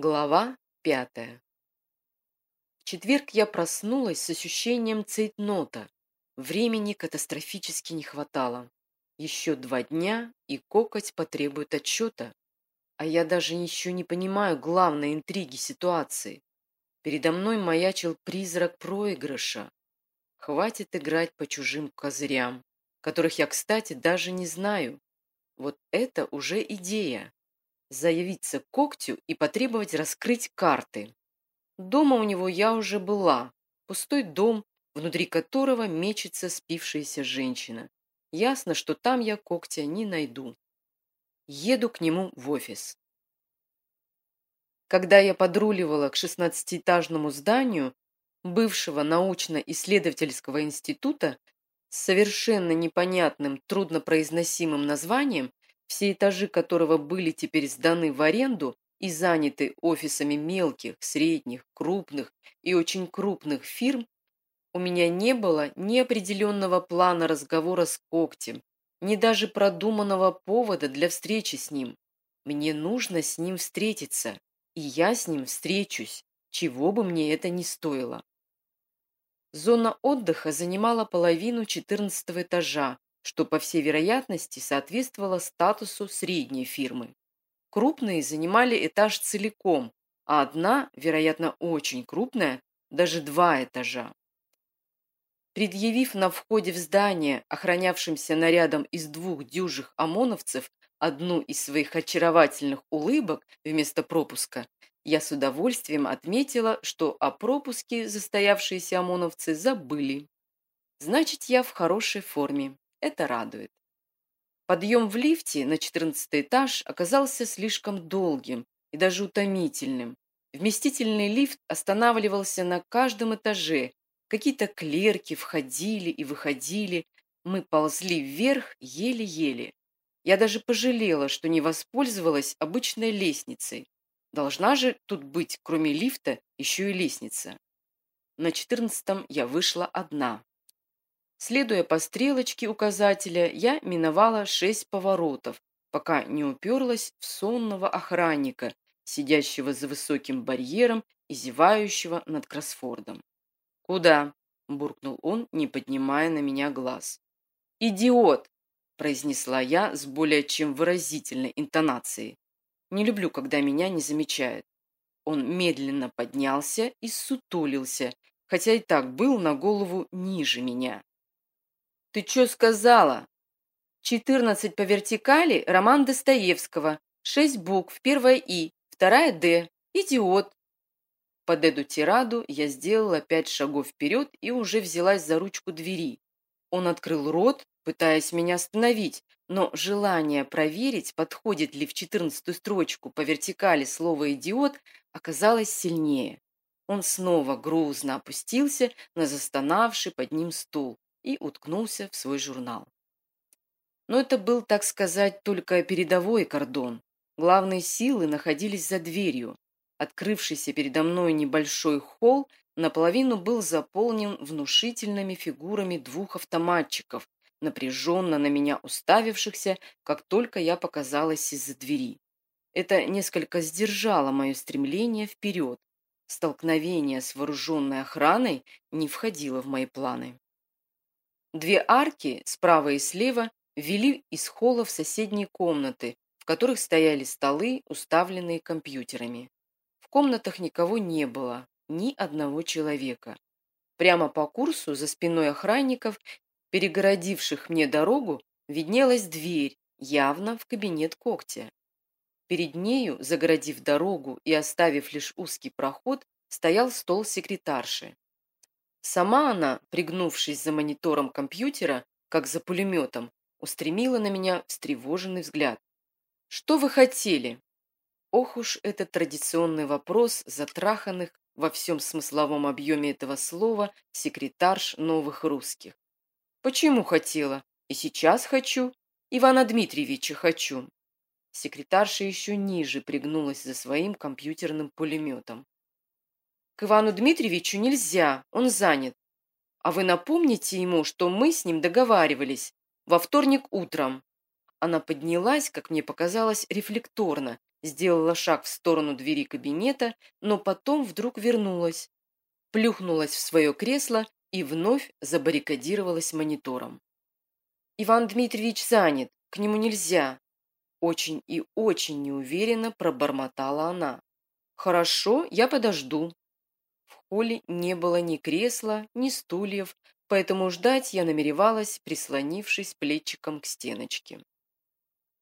Глава пятая В четверг я проснулась с ощущением цейтнота. Времени катастрофически не хватало. Еще два дня, и кокоть потребует отчета. А я даже еще не понимаю главной интриги ситуации. Передо мной маячил призрак проигрыша. Хватит играть по чужим козырям, которых я, кстати, даже не знаю. Вот это уже идея заявиться к когтю и потребовать раскрыть карты. Дома у него я уже была. Пустой дом, внутри которого мечется спившаяся женщина. Ясно, что там я когтя не найду. Еду к нему в офис. Когда я подруливала к шестнадцатиэтажному зданию бывшего научно-исследовательского института с совершенно непонятным, труднопроизносимым названием, все этажи которого были теперь сданы в аренду и заняты офисами мелких, средних, крупных и очень крупных фирм, у меня не было ни определенного плана разговора с Когтем, ни даже продуманного повода для встречи с ним. Мне нужно с ним встретиться, и я с ним встречусь, чего бы мне это ни стоило. Зона отдыха занимала половину 14 этажа, что, по всей вероятности, соответствовало статусу средней фирмы. Крупные занимали этаж целиком, а одна, вероятно, очень крупная, даже два этажа. Предъявив на входе в здание, охранявшимся нарядом из двух дюжих ОМОНовцев, одну из своих очаровательных улыбок вместо пропуска, я с удовольствием отметила, что о пропуске застоявшиеся ОМОНовцы забыли. Значит, я в хорошей форме. Это радует. Подъем в лифте на 14 этаж оказался слишком долгим и даже утомительным. Вместительный лифт останавливался на каждом этаже. Какие-то клерки входили и выходили. Мы ползли вверх еле-еле. Я даже пожалела, что не воспользовалась обычной лестницей. Должна же тут быть, кроме лифта, еще и лестница. На четырнадцатом я вышла одна. Следуя по стрелочке указателя, я миновала шесть поворотов, пока не уперлась в сонного охранника, сидящего за высоким барьером и зевающего над кроссфордом. «Куда?» – буркнул он, не поднимая на меня глаз. «Идиот!» – произнесла я с более чем выразительной интонацией. Не люблю, когда меня не замечают. Он медленно поднялся и сутулился, хотя и так был на голову ниже меня. Ты что сказала? Четырнадцать по вертикали роман Достоевского. Шесть букв. Первая И, вторая Д. Идиот. Под эту тираду я сделала пять шагов вперед и уже взялась за ручку двери. Он открыл рот, пытаясь меня остановить, но желание проверить, подходит ли в четырнадцатую строчку по вертикали слово «идиот», оказалось сильнее. Он снова грузно опустился на застонавший под ним стул и уткнулся в свой журнал. Но это был, так сказать, только передовой кордон. Главные силы находились за дверью. Открывшийся передо мной небольшой холл наполовину был заполнен внушительными фигурами двух автоматчиков, напряженно на меня уставившихся, как только я показалась из-за двери. Это несколько сдержало мое стремление вперед. Столкновение с вооруженной охраной не входило в мои планы. Две арки, справа и слева, вели из холла в соседние комнаты, в которых стояли столы, уставленные компьютерами. В комнатах никого не было, ни одного человека. Прямо по курсу, за спиной охранников, перегородивших мне дорогу, виднелась дверь, явно в кабинет когтя. Перед нею, загородив дорогу и оставив лишь узкий проход, стоял стол секретарши. Сама она, пригнувшись за монитором компьютера, как за пулеметом, устремила на меня встревоженный взгляд. «Что вы хотели?» Ох уж этот традиционный вопрос затраханных во всем смысловом объеме этого слова секретарш новых русских. «Почему хотела? И сейчас хочу. Ивана Дмитриевича хочу». Секретарша еще ниже пригнулась за своим компьютерным пулеметом. К Ивану Дмитриевичу нельзя, он занят. А вы напомните ему, что мы с ним договаривались во вторник утром. Она поднялась, как мне показалось, рефлекторно, сделала шаг в сторону двери кабинета, но потом вдруг вернулась, плюхнулась в свое кресло и вновь забаррикадировалась монитором. «Иван Дмитриевич занят, к нему нельзя», очень и очень неуверенно пробормотала она. «Хорошо, я подожду». Холле не было ни кресла, ни стульев, поэтому ждать я намеревалась, прислонившись плечиком к стеночке.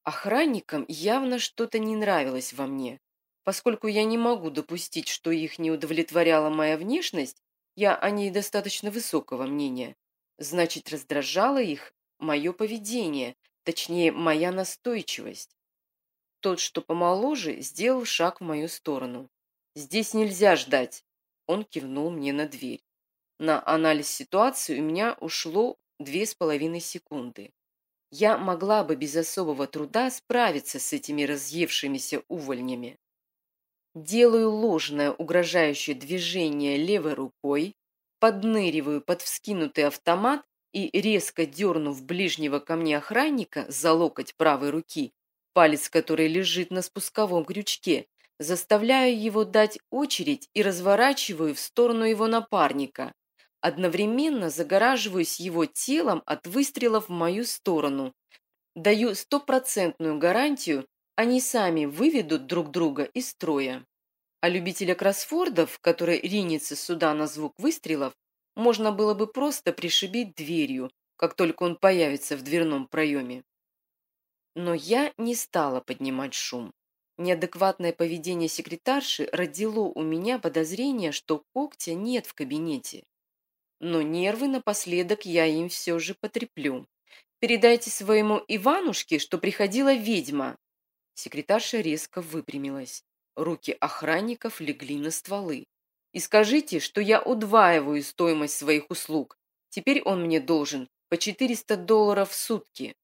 Охранникам явно что-то не нравилось во мне. Поскольку я не могу допустить, что их не удовлетворяла моя внешность, я о ней достаточно высокого мнения. Значит, раздражало их мое поведение, точнее, моя настойчивость. Тот, что помоложе, сделал шаг в мою сторону. «Здесь нельзя ждать», – он кивнул мне на дверь. На анализ ситуации у меня ушло две с половиной секунды. Я могла бы без особого труда справиться с этими разъевшимися увольнями. Делаю ложное угрожающее движение левой рукой, подныриваю под вскинутый автомат и, резко дернув ближнего ко мне охранника за локоть правой руки, палец который лежит на спусковом крючке, заставляю его дать очередь и разворачиваю в сторону его напарника. Одновременно загораживаюсь его телом от выстрелов в мою сторону. Даю стопроцентную гарантию, они сами выведут друг друга из строя. А любителя кроссфордов, который ринется сюда на звук выстрелов, можно было бы просто пришибить дверью, как только он появится в дверном проеме. Но я не стала поднимать шум. Неадекватное поведение секретарши родило у меня подозрение, что когтя нет в кабинете. Но нервы напоследок я им все же потреплю. Передайте своему Иванушке, что приходила ведьма. Секретарша резко выпрямилась. Руки охранников легли на стволы. И скажите, что я удваиваю стоимость своих услуг. Теперь он мне должен по 400 долларов в сутки.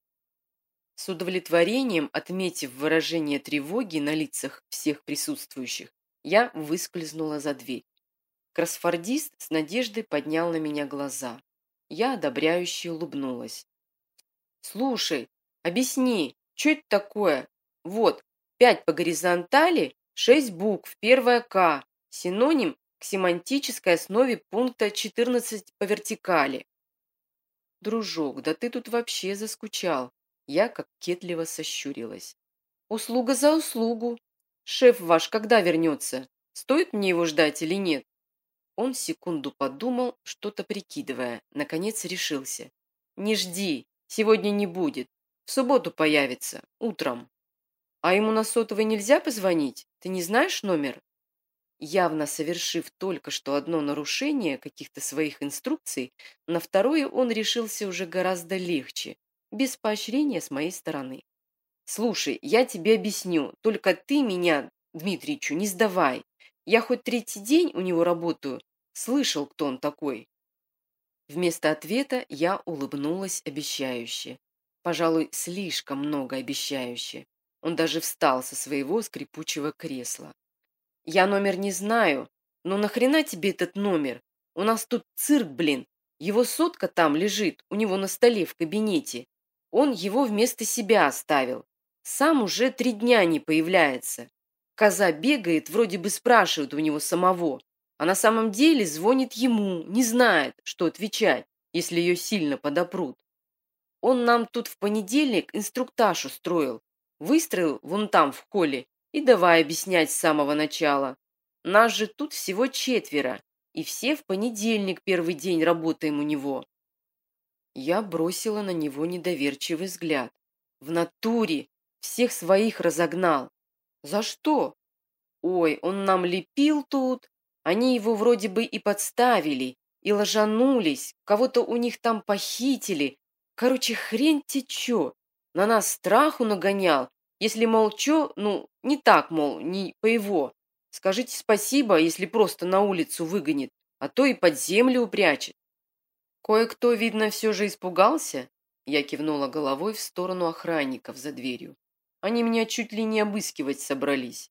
С удовлетворением, отметив выражение тревоги на лицах всех присутствующих, я выскользнула за дверь. Кроссфордист с надеждой поднял на меня глаза. Я одобряюще улыбнулась. «Слушай, объясни, что это такое? Вот, пять по горизонтали, шесть букв, первая «К», синоним к семантической основе пункта 14 по вертикали. Дружок, да ты тут вообще заскучал. Я кокетливо сощурилась. Услуга за услугу. Шеф ваш когда вернется? Стоит мне его ждать или нет? Он секунду подумал, что-то прикидывая. Наконец решился. Не жди, сегодня не будет. В субботу появится, утром. А ему на сотовый нельзя позвонить? Ты не знаешь номер? Явно совершив только что одно нарушение каких-то своих инструкций, на второе он решился уже гораздо легче, без поощрения с моей стороны. «Слушай, я тебе объясню, только ты меня, Дмитриичу, не сдавай. Я хоть третий день у него работаю, слышал, кто он такой». Вместо ответа я улыбнулась обещающе. Пожалуй, слишком много обещающе. Он даже встал со своего скрипучего кресла. Я номер не знаю, но нахрена тебе этот номер? У нас тут цирк, блин. Его сотка там лежит, у него на столе в кабинете. Он его вместо себя оставил. Сам уже три дня не появляется. Коза бегает, вроде бы спрашивает у него самого, а на самом деле звонит ему, не знает, что отвечать, если ее сильно подопрут. Он нам тут в понедельник инструктаж устроил. Выстроил вон там в холле и давай объяснять с самого начала. Нас же тут всего четверо, и все в понедельник первый день работаем у него. Я бросила на него недоверчивый взгляд. В натуре всех своих разогнал. За что? Ой, он нам лепил тут. Они его вроде бы и подставили, и ложанулись, кого-то у них там похитили. Короче, хрень те чё. На нас страху нагонял, если молчу, ну, не так, мол, не по его. Скажите спасибо, если просто на улицу выгонит, а то и под землю упрячет. Кое-кто, видно, все же испугался. Я кивнула головой в сторону охранников за дверью. Они меня чуть ли не обыскивать собрались.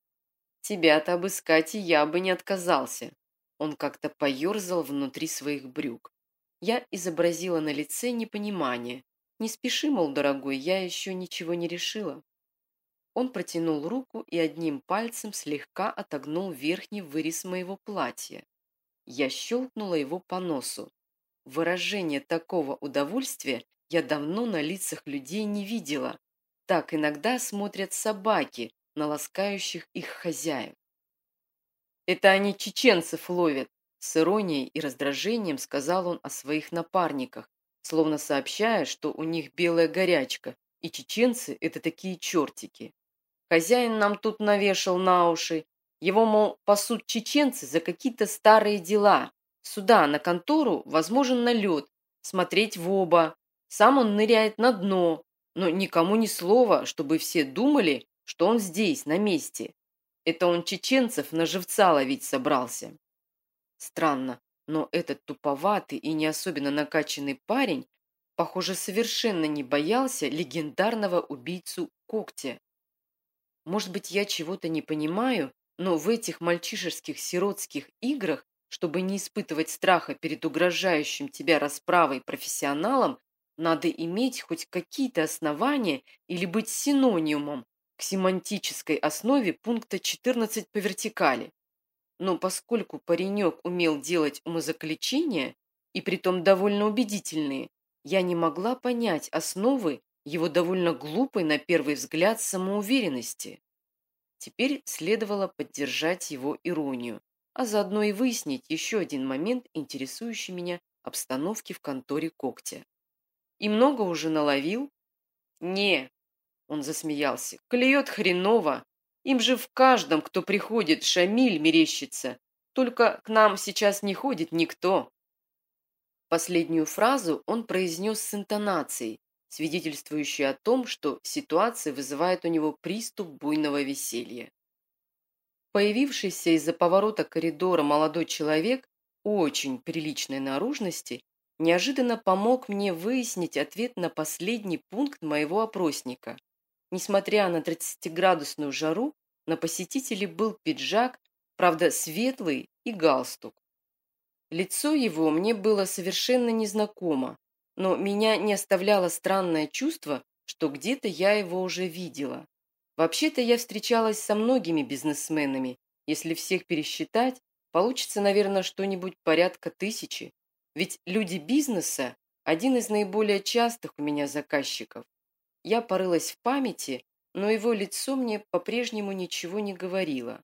Тебя-то обыскать и я бы не отказался. Он как-то поерзал внутри своих брюк. Я изобразила на лице непонимание. Не спеши, мол, дорогой, я еще ничего не решила. Он протянул руку и одним пальцем слегка отогнул верхний вырез моего платья. Я щелкнула его по носу. Выражение такого удовольствия я давно на лицах людей не видела. Так иногда смотрят собаки на ласкающих их хозяев. «Это они чеченцев ловят», – с иронией и раздражением сказал он о своих напарниках, словно сообщая, что у них белая горячка, и чеченцы – это такие чертики. Хозяин нам тут навешал на уши. Его, мол, пасут чеченцы за какие-то старые дела. Сюда, на контору, возможен налет, смотреть в оба. Сам он ныряет на дно, но никому ни слова, чтобы все думали, что он здесь, на месте. Это он чеченцев на живца ловить собрался. Странно, но этот туповатый и не особенно накачанный парень, похоже, совершенно не боялся легендарного убийцу Когтя. Может быть, я чего-то не понимаю, но в этих мальчишеских сиротских играх, чтобы не испытывать страха перед угрожающим тебя расправой профессионалом, надо иметь хоть какие-то основания или быть синонимом к семантической основе пункта 14 по вертикали. Но поскольку паренек умел делать умозаключения, и притом довольно убедительные, я не могла понять основы его довольно глупой на первый взгляд самоуверенности. Теперь следовало поддержать его иронию, а заодно и выяснить еще один момент, интересующий меня обстановки в конторе Когтя. «И много уже наловил?» «Не», — он засмеялся, — «клюет хреново, им же в каждом, кто приходит, Шамиль мерещится. Только к нам сейчас не ходит никто. Последнюю фразу он произнес с интонацией, свидетельствующей о том, что ситуация вызывает у него приступ буйного веселья. Появившийся из-за поворота коридора молодой человек очень приличной наружности неожиданно помог мне выяснить ответ на последний пункт моего опросника. Несмотря на 30-градусную жару, на посетителе был пиджак, правда светлый и галстук. Лицо его мне было совершенно незнакомо, но меня не оставляло странное чувство, что где-то я его уже видела. Вообще-то я встречалась со многими бизнесменами. Если всех пересчитать, получится, наверное, что-нибудь порядка тысячи. Ведь люди бизнеса – один из наиболее частых у меня заказчиков. Я порылась в памяти, но его лицо мне по-прежнему ничего не говорило.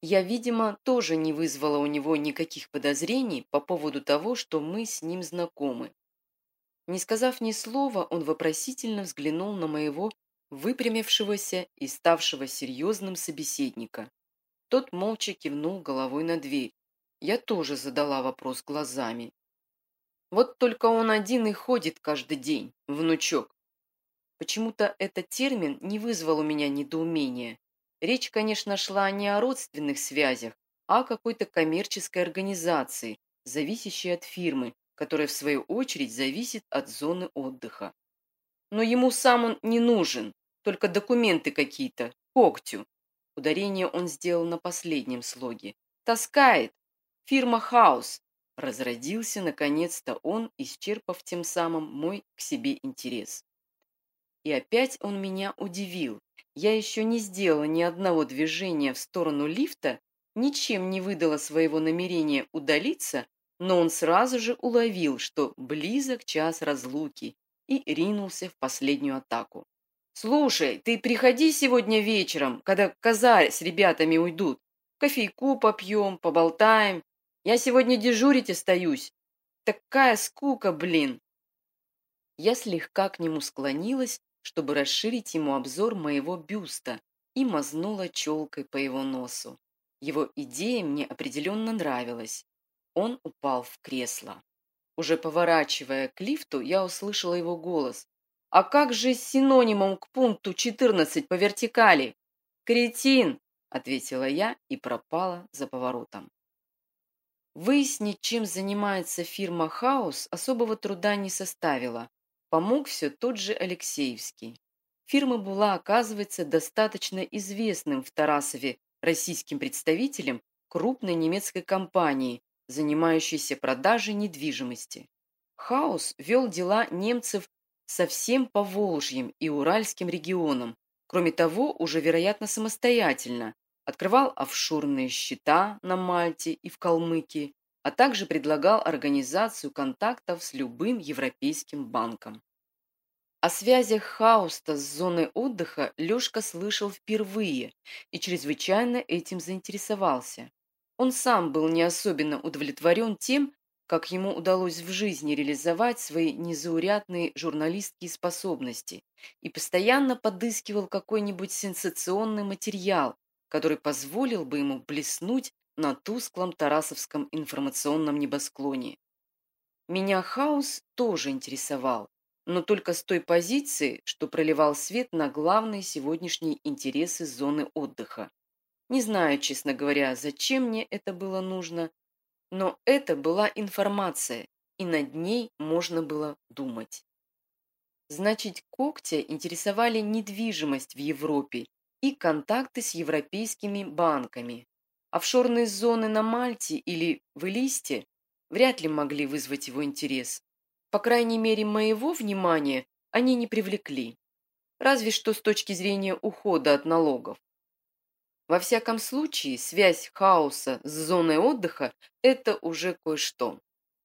Я, видимо, тоже не вызвала у него никаких подозрений по поводу того, что мы с ним знакомы. Не сказав ни слова, он вопросительно взглянул на моего выпрямившегося и ставшего серьезным собеседника. Тот молча кивнул головой на дверь. Я тоже задала вопрос глазами. Вот только он один и ходит каждый день, внучок. Почему-то этот термин не вызвал у меня недоумения. Речь, конечно, шла не о родственных связях, а о какой-то коммерческой организации, зависящей от фирмы, которая, в свою очередь, зависит от зоны отдыха. Но ему сам он не нужен, только документы какие-то, когтю. Ударение он сделал на последнем слоге. Таскает. Фирма «Хаус». Разродился, наконец-то, он, исчерпав тем самым мой к себе интерес. И опять он меня удивил. Я еще не сделала ни одного движения в сторону лифта, ничем не выдала своего намерения удалиться, но он сразу же уловил, что близок час разлуки, и ринулся в последнюю атаку. «Слушай, ты приходи сегодня вечером, когда Казарь с ребятами уйдут. Кофейку попьем, поболтаем. Я сегодня дежурить остаюсь. Такая скука, блин!» Я слегка к нему склонилась, чтобы расширить ему обзор моего бюста и мазнула челкой по его носу. Его идея мне определенно нравилась. Он упал в кресло. Уже поворачивая к лифту, я услышала его голос. «А как же с синонимом к пункту 14 по вертикали?» «Кретин!» – ответила я и пропала за поворотом. Выяснить, чем занимается фирма «Хаус», особого труда не составило. Помог все тот же Алексеевский. Фирма была, оказывается, достаточно известным в Тарасове российским представителем крупной немецкой компании, занимающейся продажей недвижимости. Хаус вел дела немцев совсем по Волжьим и Уральским регионам, Кроме того, уже, вероятно, самостоятельно открывал офшорные счета на Мальте и в Калмыкии, а также предлагал организацию контактов с любым европейским банком. О связях Хауста с зоной отдыха Лешка слышал впервые и чрезвычайно этим заинтересовался. Он сам был не особенно удовлетворен тем, как ему удалось в жизни реализовать свои незаурядные журналистские способности и постоянно подыскивал какой-нибудь сенсационный материал, который позволил бы ему блеснуть на тусклом Тарасовском информационном небосклоне. Меня хаос тоже интересовал, но только с той позиции, что проливал свет на главные сегодняшние интересы зоны отдыха. Не знаю, честно говоря, зачем мне это было нужно, но это была информация, и над ней можно было думать. Значит, когтя интересовали недвижимость в Европе и контакты с европейскими банками, Офшорные зоны на Мальте или в Элисте вряд ли могли вызвать его интерес. По крайней мере, моего внимания они не привлекли. Разве что с точки зрения ухода от налогов. Во всяком случае, связь хаоса с зоной отдыха – это уже кое-что.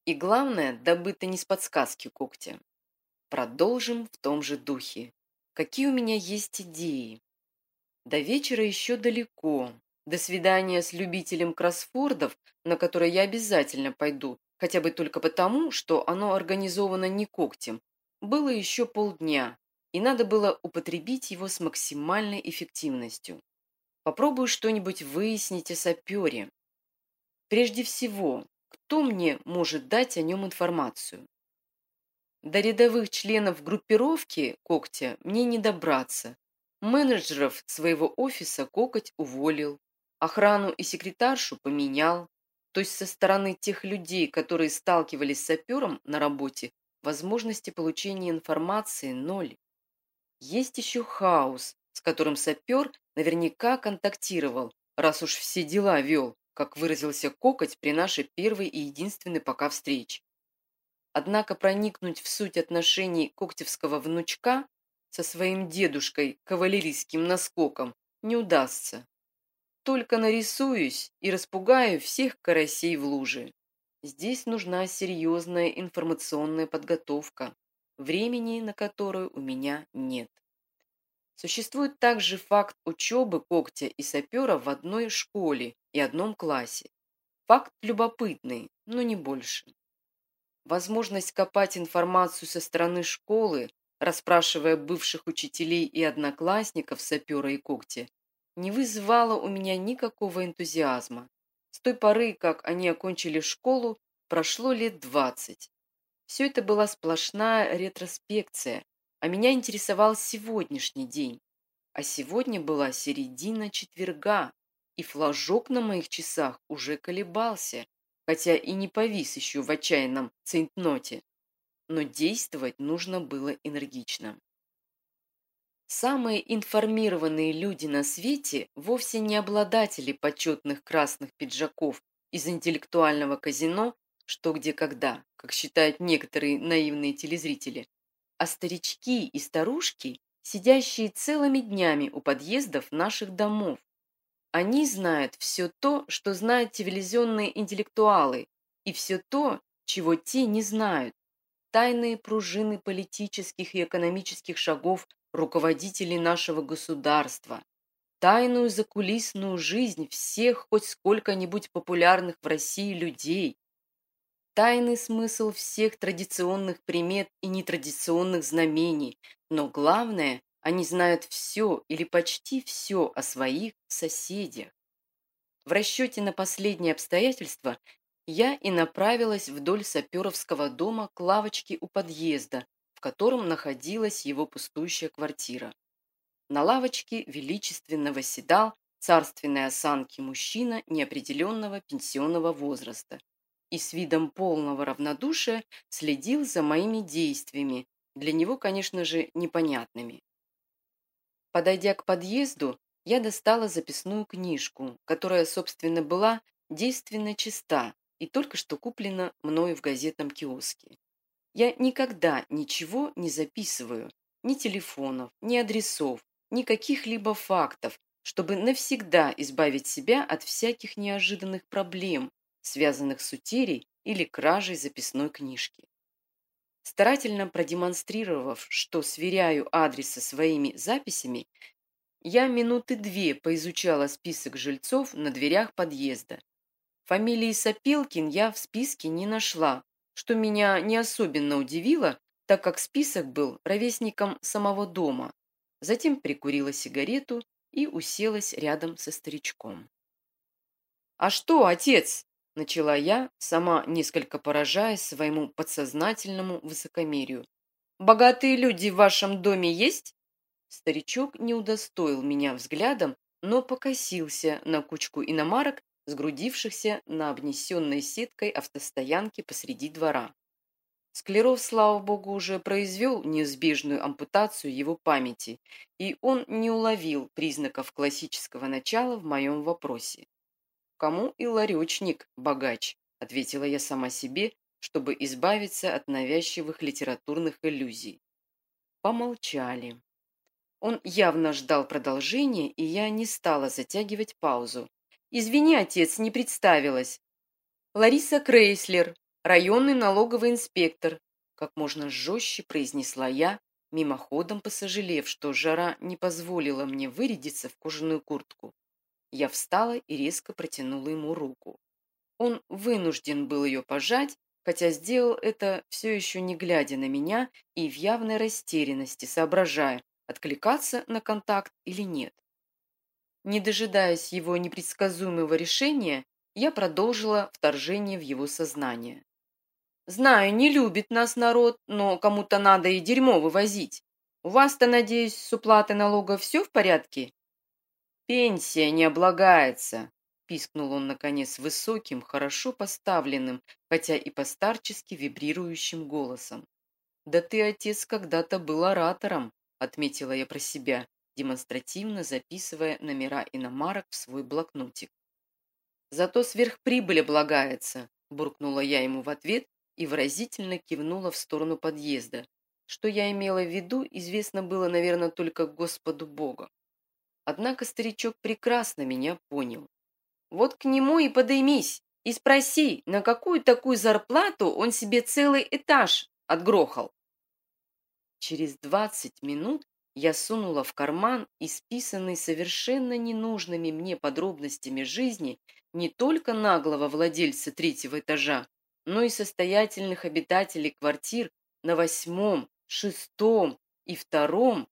И главное, добыто не с подсказки когтя. Продолжим в том же духе. Какие у меня есть идеи? До вечера еще далеко, до свидания с любителем кроссфордов, на которое я обязательно пойду, хотя бы только потому, что оно организовано не когтем, было еще полдня, и надо было употребить его с максимальной эффективностью. Попробую что-нибудь выяснить о сапере. Прежде всего, кто мне может дать о нем информацию? До рядовых членов группировки когтя мне не добраться. Менеджеров своего офиса Кокоть уволил. Охрану и секретаршу поменял. То есть со стороны тех людей, которые сталкивались с сапером на работе, возможности получения информации ноль. Есть еще хаос, с которым сапер наверняка контактировал, раз уж все дела вел, как выразился Кокоть при нашей первой и единственной пока встрече. Однако проникнуть в суть отношений когтевского внучка со своим дедушкой кавалерийским наскоком не удастся. Только нарисуюсь и распугаю всех карасей в луже. Здесь нужна серьезная информационная подготовка, времени на которую у меня нет. Существует также факт учебы когтя и сапера в одной школе и одном классе. Факт любопытный, но не больше. Возможность копать информацию со стороны школы, расспрашивая бывших учителей и одноклассников сапера и когтя, не вызывало у меня никакого энтузиазма. С той поры, как они окончили школу, прошло лет двадцать. Все это была сплошная ретроспекция, а меня интересовал сегодняшний день. А сегодня была середина четверга, и флажок на моих часах уже колебался, хотя и не повис еще в отчаянном центноте. Но действовать нужно было энергично. Самые информированные люди на свете вовсе не обладатели почетных красных пиджаков из интеллектуального казино «Что, где, когда», как считают некоторые наивные телезрители, а старички и старушки, сидящие целыми днями у подъездов наших домов. Они знают все то, что знают телевизионные интеллектуалы, и все то, чего те не знают. Тайные пружины политических и экономических шагов руководителей нашего государства, тайную закулисную жизнь всех хоть сколько-нибудь популярных в России людей, тайный смысл всех традиционных примет и нетрадиционных знамений, но главное, они знают все или почти все о своих соседях. В расчете на последние обстоятельства я и направилась вдоль саперовского дома к лавочке у подъезда, котором находилась его пустующая квартира. На лавочке величественно восседал царственной осанки мужчина неопределенного пенсионного возраста и с видом полного равнодушия следил за моими действиями, для него, конечно же, непонятными. Подойдя к подъезду, я достала записную книжку, которая, собственно, была действенно чиста и только что куплена мною в газетном киоске. Я никогда ничего не записываю, ни телефонов, ни адресов, ни каких-либо фактов, чтобы навсегда избавить себя от всяких неожиданных проблем, связанных с утерей или кражей записной книжки. Старательно продемонстрировав, что сверяю адрес со своими записями, я минуты две поизучала список жильцов на дверях подъезда. Фамилии Сапилкин я в списке не нашла, что меня не особенно удивило, так как список был ровесником самого дома. Затем прикурила сигарету и уселась рядом со старичком. «А что, отец?» – начала я, сама несколько поражаясь своему подсознательному высокомерию. «Богатые люди в вашем доме есть?» Старичок не удостоил меня взглядом, но покосился на кучку иномарок, сгрудившихся на обнесенной сеткой автостоянке посреди двора. Склеров, слава богу, уже произвел неизбежную ампутацию его памяти, и он не уловил признаков классического начала в моем вопросе. «Кому и ларечник богач?» – ответила я сама себе, чтобы избавиться от навязчивых литературных иллюзий. Помолчали. Он явно ждал продолжения, и я не стала затягивать паузу. «Извини, отец, не представилась. Лариса Крейслер, районный налоговый инспектор», как можно жестче произнесла я, мимоходом посожалев, что жара не позволила мне вырядиться в кожаную куртку. Я встала и резко протянула ему руку. Он вынужден был ее пожать, хотя сделал это все еще не глядя на меня и в явной растерянности, соображая, откликаться на контакт или нет. Не дожидаясь его непредсказуемого решения, я продолжила вторжение в его сознание. Знаю, не любит нас народ, но кому-то надо и дерьмо вывозить. У вас-то, надеюсь, с уплатой налогов все в порядке? Пенсия не облагается, пискнул он, наконец, высоким, хорошо поставленным, хотя и постарчески вибрирующим голосом. «Да ты, отец, когда-то был оратором», — отметила я про себя, демонстративно записывая номера иномарок в свой блокнотик. «Зато сверхприбыль облагается», — буркнула я ему в ответ и выразительно кивнула в сторону подъезда. Что я имела в виду, известно было, наверное, только Господу Богу. Однако старичок прекрасно меня понял. Вот к нему и подоймись, и спроси, на какую такую зарплату он себе целый этаж отгрохал. Через двадцать минут я сунула в карман исписанный совершенно ненужными мне подробностями жизни не только наглого владельца третьего этажа, но и состоятельных обитателей квартир на восьмом, шестом и втором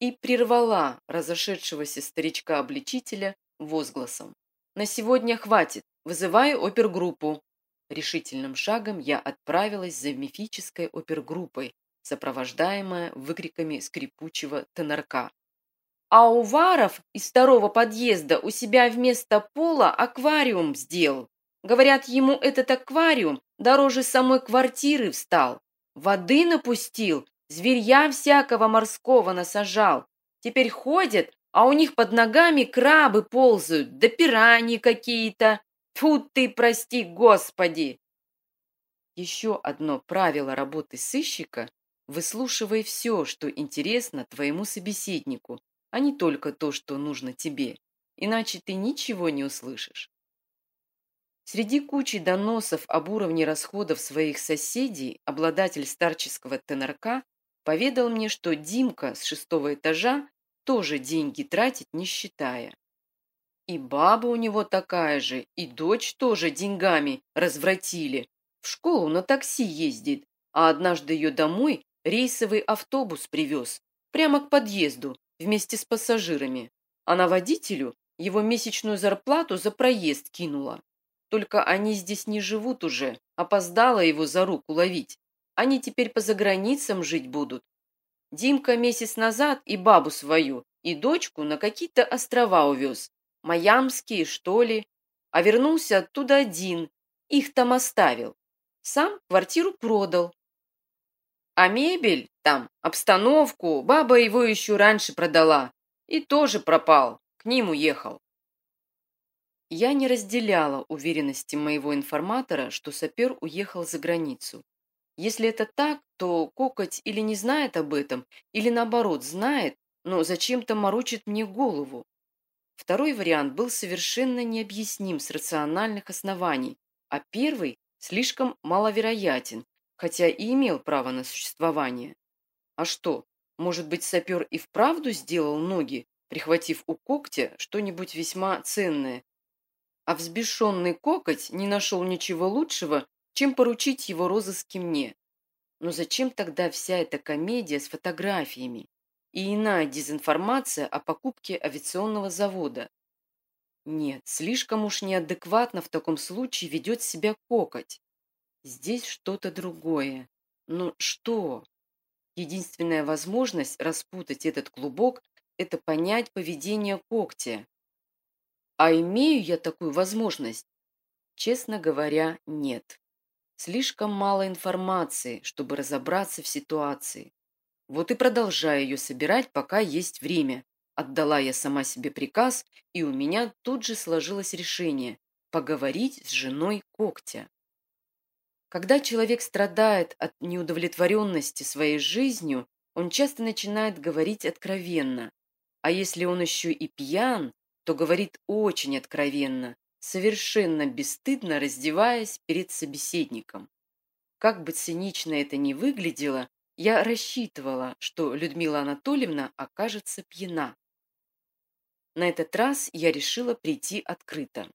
и прервала разошедшегося старичка-обличителя возгласом. «На сегодня хватит, вызываю опергруппу». Решительным шагом я отправилась за мифической опергруппой, сопровождаемая выкриками скрипучего тенорка. «А Уваров из второго подъезда у себя вместо пола аквариум сделал. Говорят, ему этот аквариум дороже самой квартиры встал. Воды напустил, зверья всякого морского насажал. Теперь ходят, а у них под ногами крабы ползают, да пираньи какие-то. Тут ты, прости, Господи!» Еще одно правило работы сыщика – выслушивай все, что интересно твоему собеседнику, а не только то, что нужно тебе, иначе ты ничего не услышишь. Среди кучи доносов об уровне расходов своих соседей обладатель старческого ТНРК поведал мне, что Димка с шестого этажа тоже деньги тратит, не считая. И баба у него такая же, и дочь тоже деньгами развратили. В школу на такси ездит, а однажды ее домой рейсовый автобус привез, прямо к подъезду, вместе с пассажирами. Она водителю его месячную зарплату за проезд кинула. Только они здесь не живут уже, опоздала его за руку ловить. Они теперь по заграницам жить будут. Димка месяц назад и бабу свою, и дочку на какие-то острова увез. Майамские, что ли. А вернулся оттуда один. Их там оставил. Сам квартиру продал. А мебель там, обстановку, баба его еще раньше продала. И тоже пропал. К ним уехал. Я не разделяла уверенности моего информатора, что сапер уехал за границу. Если это так, то Кокоть или не знает об этом, или наоборот знает, но зачем-то морочит мне голову. Второй вариант был совершенно необъясним с рациональных оснований, а первый слишком маловероятен, хотя и имел право на существование. А что, может быть, сапер и вправду сделал ноги, прихватив у когтя что-нибудь весьма ценное, а взбешенный кокоть не нашел ничего лучшего, чем поручить его розыске мне. Но зачем тогда вся эта комедия с фотографиями и иная дезинформация о покупке авиационного завода? Нет, слишком уж неадекватно в таком случае ведет себя кокоть. Здесь что-то другое. Но что? Единственная возможность распутать этот клубок – это понять поведение когтя. А имею я такую возможность? Честно говоря, нет. Слишком мало информации, чтобы разобраться в ситуации. Вот и продолжаю ее собирать, пока есть время. Отдала я сама себе приказ, и у меня тут же сложилось решение – поговорить с женой когтя. Когда человек страдает от неудовлетворенности своей жизнью, он часто начинает говорить откровенно. А если он еще и пьян, то говорит очень откровенно, совершенно бесстыдно раздеваясь перед собеседником. Как бы цинично это ни выглядело, я рассчитывала, что Людмила Анатольевна окажется пьяна. На этот раз я решила прийти открыто.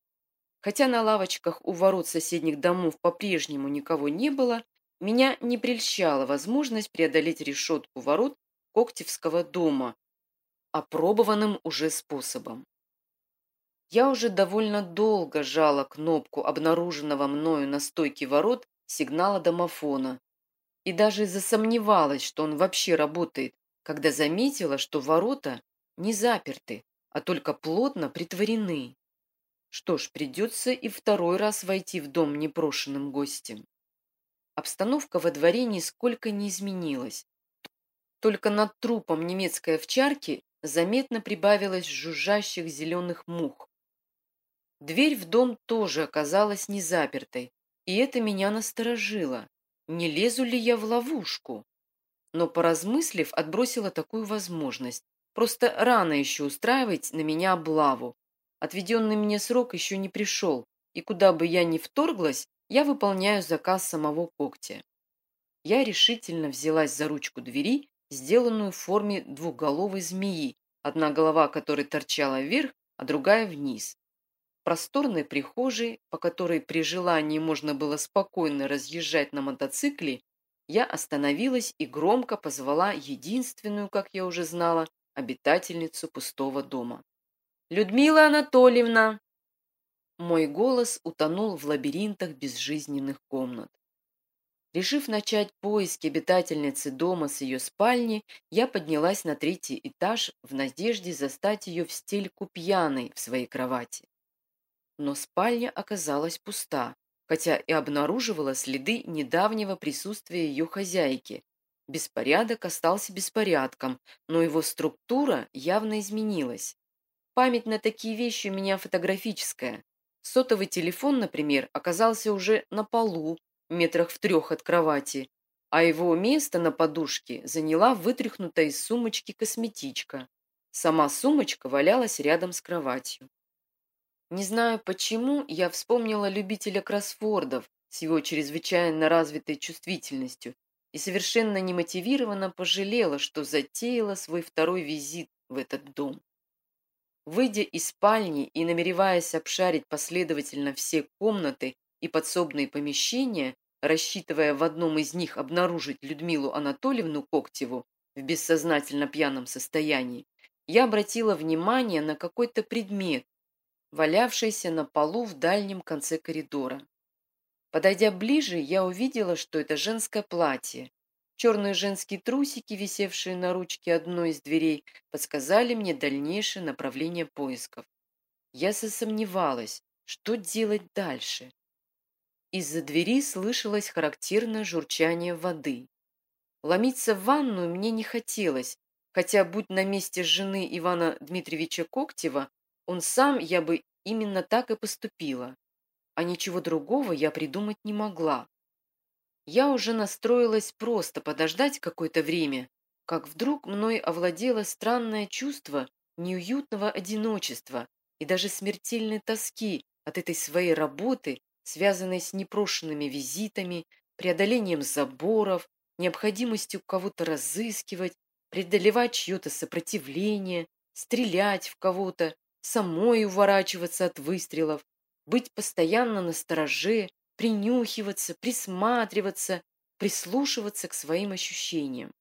Хотя на лавочках у ворот соседних домов по-прежнему никого не было, меня не прельщала возможность преодолеть решетку ворот Коктевского дома, опробованным уже способом. Я уже довольно долго жала кнопку обнаруженного мною на стойке ворот сигнала домофона и даже засомневалась, что он вообще работает, когда заметила, что ворота не заперты, а только плотно притворены. Что ж, придется и второй раз войти в дом непрошенным гостем. Обстановка во дворе нисколько не изменилась. Только над трупом немецкой овчарки заметно прибавилось жужжащих зеленых мух. Дверь в дом тоже оказалась не запертой, и это меня насторожило. Не лезу ли я в ловушку? Но, поразмыслив, отбросила такую возможность. Просто рано еще устраивать на меня облаву. Отведенный мне срок еще не пришел, и куда бы я ни вторглась, я выполняю заказ самого когтя. Я решительно взялась за ручку двери, сделанную в форме двухголовой змеи, одна голова которой торчала вверх, а другая вниз. Просторной прихожей, по которой при желании можно было спокойно разъезжать на мотоцикле, я остановилась и громко позвала единственную, как я уже знала, обитательницу пустого дома. «Людмила Анатольевна!» Мой голос утонул в лабиринтах безжизненных комнат. Решив начать поиски обитательницы дома с ее спальни, я поднялась на третий этаж в надежде застать ее в стельку пьяной в своей кровати. Но спальня оказалась пуста, хотя и обнаруживала следы недавнего присутствия ее хозяйки. Беспорядок остался беспорядком, но его структура явно изменилась. Память на такие вещи у меня фотографическая. Сотовый телефон, например, оказался уже на полу, метрах в трех от кровати, а его место на подушке заняла вытряхнутая из сумочки косметичка. Сама сумочка валялась рядом с кроватью. Не знаю почему, я вспомнила любителя кроссвордов с его чрезвычайно развитой чувствительностью и совершенно немотивированно пожалела, что затеяла свой второй визит в этот дом. Выйдя из спальни и намереваясь обшарить последовательно все комнаты и подсобные помещения, рассчитывая в одном из них обнаружить Людмилу Анатольевну Коктеву в бессознательно пьяном состоянии, я обратила внимание на какой-то предмет, валявшийся на полу в дальнем конце коридора. Подойдя ближе, я увидела, что это женское платье, Черные женские трусики, висевшие на ручке одной из дверей, подсказали мне дальнейшее направление поисков. Я засомневалась, что делать дальше. Из-за двери слышалось характерное журчание воды. Ломиться в ванную мне не хотелось, хотя, будь на месте жены Ивана Дмитриевича Коктева, он сам, я бы именно так и поступила. А ничего другого я придумать не могла. Я уже настроилась просто подождать какое-то время, как вдруг мной овладело странное чувство неуютного одиночества и даже смертельной тоски от этой своей работы, связанной с непрошенными визитами, преодолением заборов, необходимостью кого-то разыскивать, преодолевать чье-то сопротивление, стрелять в кого-то, самой уворачиваться от выстрелов, быть постоянно на стороже, принюхиваться, присматриваться, прислушиваться к своим ощущениям.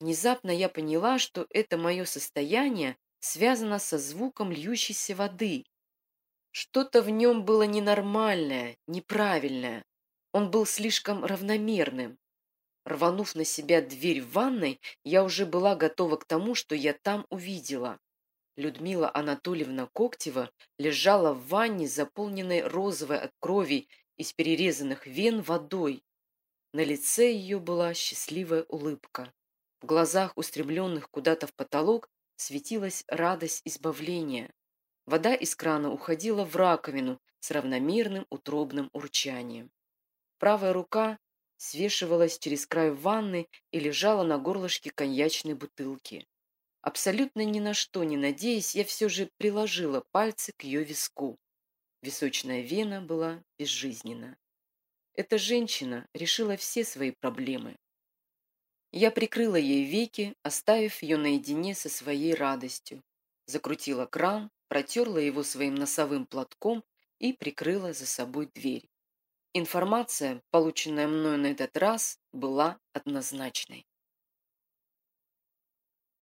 Внезапно я поняла, что это мое состояние связано со звуком льющейся воды. Что-то в нем было ненормальное, неправильное. Он был слишком равномерным. Рванув на себя дверь в ванной, я уже была готова к тому, что я там увидела. Людмила Анатольевна Коктева лежала в ванне, заполненной розовой от крови из перерезанных вен водой. На лице ее была счастливая улыбка. В глазах, устремленных куда-то в потолок, светилась радость избавления. Вода из крана уходила в раковину с равномерным утробным урчанием. Правая рука свешивалась через край ванны и лежала на горлышке коньячной бутылки. Абсолютно ни на что не надеясь, я все же приложила пальцы к ее виску. Височная вена была безжизненна. Эта женщина решила все свои проблемы. Я прикрыла ей веки, оставив ее наедине со своей радостью. Закрутила кран, протерла его своим носовым платком и прикрыла за собой дверь. Информация, полученная мною на этот раз, была однозначной.